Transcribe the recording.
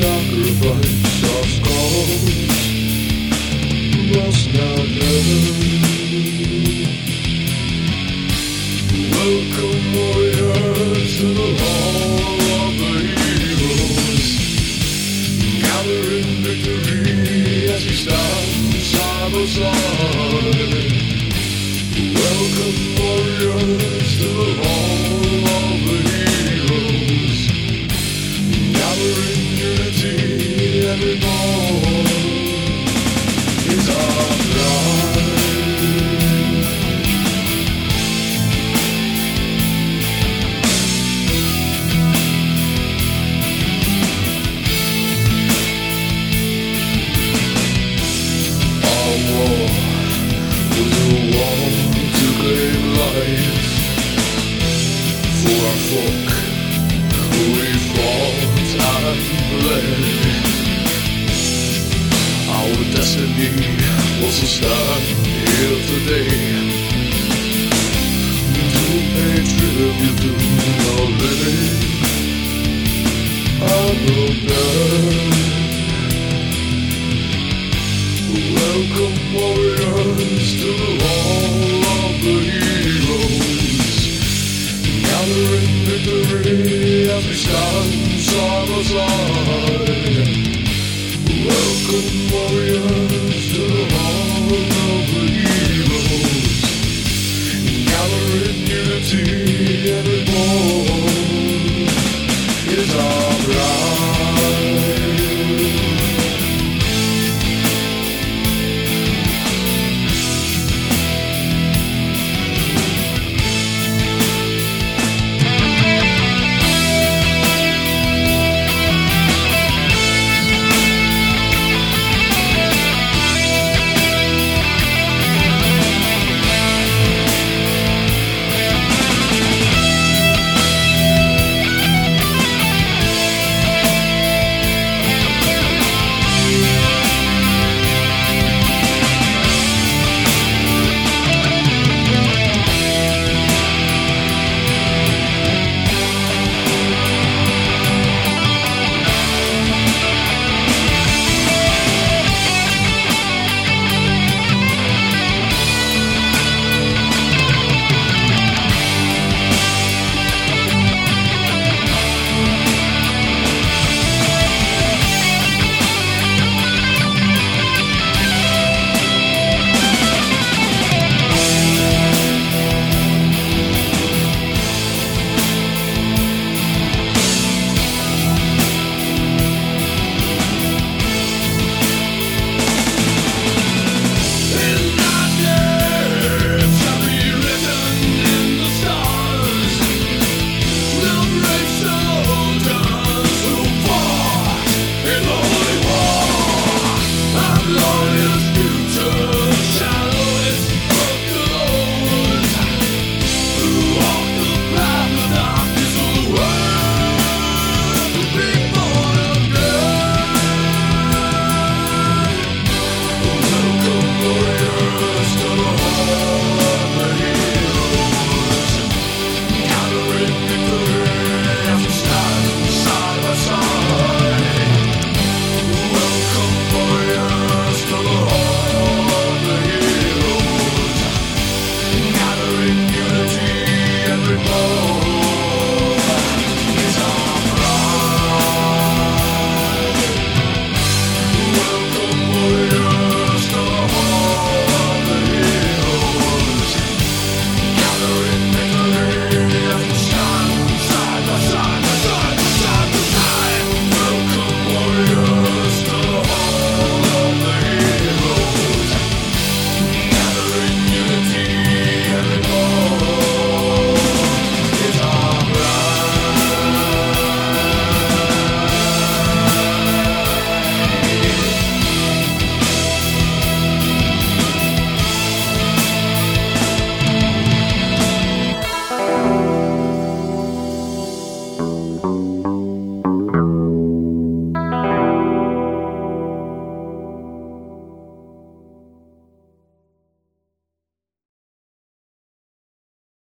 sacrifice of gold was not heaven. Welcome, warriors to the for our folk. Fought and bled. Our destiny was to stand here today to pay tribute to the living. Welcome warriors to the hall of the heroes in victory as we stand side by side. Welcome, warriors, to the hall of the heroes. Gather in unity